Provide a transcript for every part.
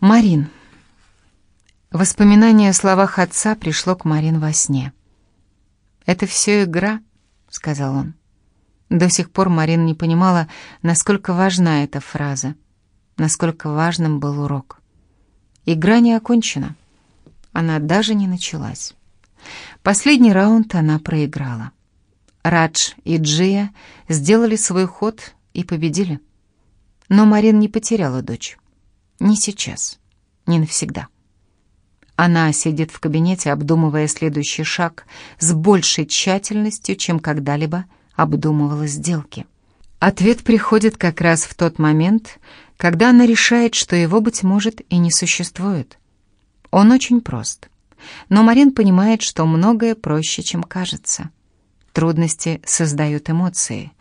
Марин. Воспоминание о словах отца пришло к Марин во сне. «Это все игра», — сказал он. До сих пор Марин не понимала, насколько важна эта фраза, насколько важным был урок. Игра не окончена. Она даже не началась. Последний раунд она проиграла. Радж и Джия сделали свой ход и победили. Но Марин не потеряла дочь. Не сейчас, не навсегда. Она сидит в кабинете, обдумывая следующий шаг с большей тщательностью, чем когда-либо обдумывала сделки. Ответ приходит как раз в тот момент, когда она решает, что его, быть может, и не существует. Он очень прост. Но Марин понимает, что многое проще, чем кажется. Трудности создают эмоции.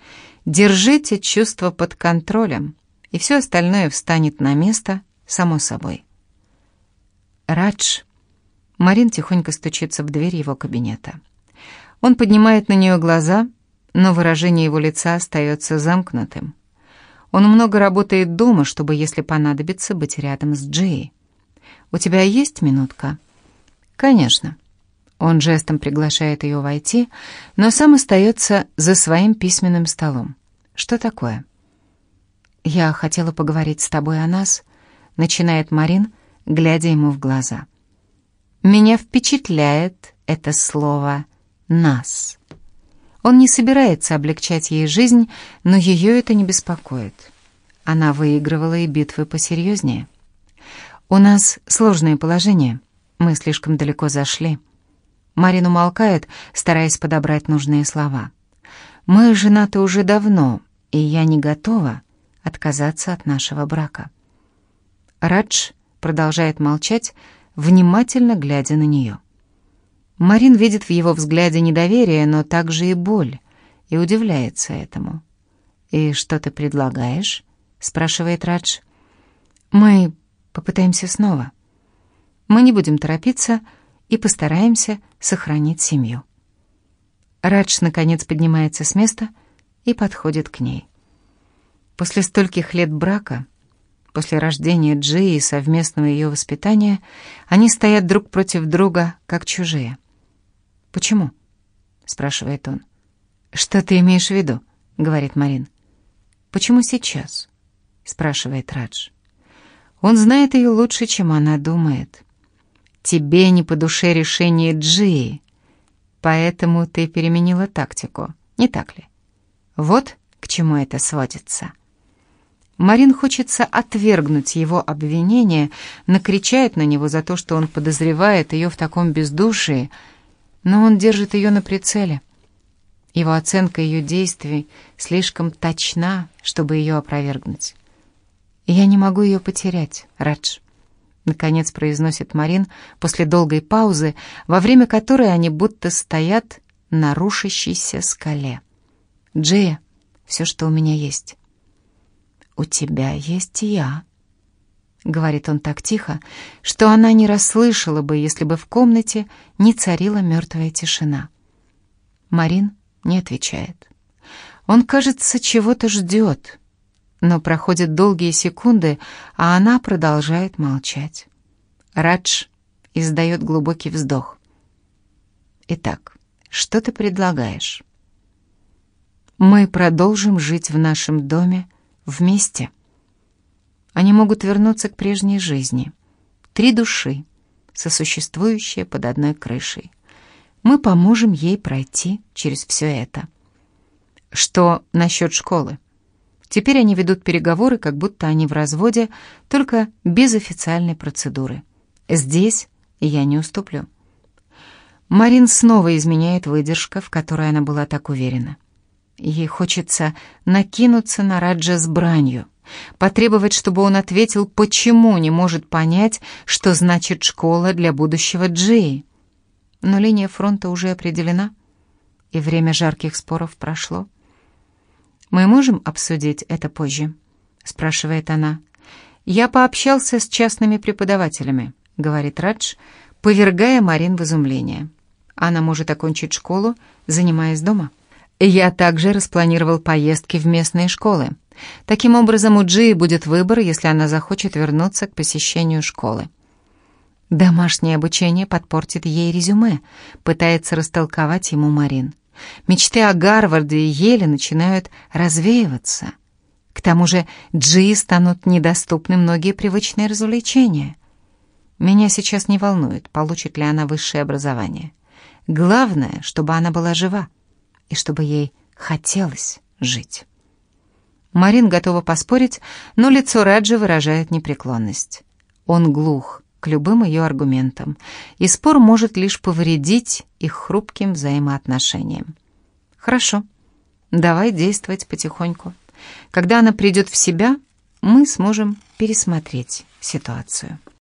Держите чувства под контролем, и все остальное встанет на место само собой. Радж. Марин тихонько стучится в дверь его кабинета. Он поднимает на нее глаза, но выражение его лица остается замкнутым. Он много работает дома, чтобы, если понадобится, быть рядом с Джей. «У тебя есть минутка?» «Конечно». Он жестом приглашает ее войти, но сам остается за своим письменным столом. «Что такое?» «Я хотела поговорить с тобой о нас», начинает Марин, глядя ему в глаза. Меня впечатляет это слово «нас». Он не собирается облегчать ей жизнь, но ее это не беспокоит. Она выигрывала и битвы посерьезнее. «У нас сложное положение. Мы слишком далеко зашли». Марин умолкает, стараясь подобрать нужные слова. «Мы женаты уже давно, и я не готова отказаться от нашего брака». Радж продолжает молчать, внимательно глядя на нее. Марин видит в его взгляде недоверие, но также и боль, и удивляется этому. «И что ты предлагаешь?» — спрашивает Радж. «Мы попытаемся снова. Мы не будем торопиться и постараемся сохранить семью». Радж, наконец, поднимается с места и подходит к ней. После стольких лет брака После рождения Джи и совместного ее воспитания они стоят друг против друга, как чужие. «Почему?» — спрашивает он. «Что ты имеешь в виду?» — говорит Марин. «Почему сейчас?» — спрашивает Радж. Он знает ее лучше, чем она думает. «Тебе не по душе решение Джи, поэтому ты переменила тактику, не так ли? Вот к чему это сводится». Марин хочется отвергнуть его обвинение, накричать на него за то, что он подозревает ее в таком бездушии, но он держит ее на прицеле. Его оценка ее действий слишком точна, чтобы ее опровергнуть. «Я не могу ее потерять, Радж», — наконец произносит Марин после долгой паузы, во время которой они будто стоят на рушащейся скале. «Джея, все, что у меня есть». «У тебя есть я», — говорит он так тихо, что она не расслышала бы, если бы в комнате не царила мертвая тишина. Марин не отвечает. Он, кажется, чего-то ждет, но проходят долгие секунды, а она продолжает молчать. Радж издает глубокий вздох. «Итак, что ты предлагаешь?» «Мы продолжим жить в нашем доме, — вместе. Они могут вернуться к прежней жизни. Три души, сосуществующие под одной крышей. Мы поможем ей пройти через все это. Что насчет школы? Теперь они ведут переговоры, как будто они в разводе, только без официальной процедуры. Здесь я не уступлю. Марин снова изменяет выдержка, в которой она была так уверена. Ей хочется накинуться на Раджа с бранью, потребовать, чтобы он ответил, почему не может понять, что значит школа для будущего Джеи. Но линия фронта уже определена, и время жарких споров прошло. «Мы можем обсудить это позже?» — спрашивает она. «Я пообщался с частными преподавателями», — говорит Радж, повергая Марин в изумление. «Она может окончить школу, занимаясь дома». Я также распланировал поездки в местные школы. Таким образом, у Джии будет выбор, если она захочет вернуться к посещению школы. Домашнее обучение подпортит ей резюме, пытается растолковать ему Марин. Мечты о Гарварде и Еле начинают развеиваться. К тому же Джи станут недоступны многие привычные развлечения. Меня сейчас не волнует, получит ли она высшее образование. Главное, чтобы она была жива и чтобы ей хотелось жить. Марин готова поспорить, но лицо Раджи выражает непреклонность. Он глух к любым ее аргументам, и спор может лишь повредить их хрупким взаимоотношениям. Хорошо, давай действовать потихоньку. Когда она придет в себя, мы сможем пересмотреть ситуацию.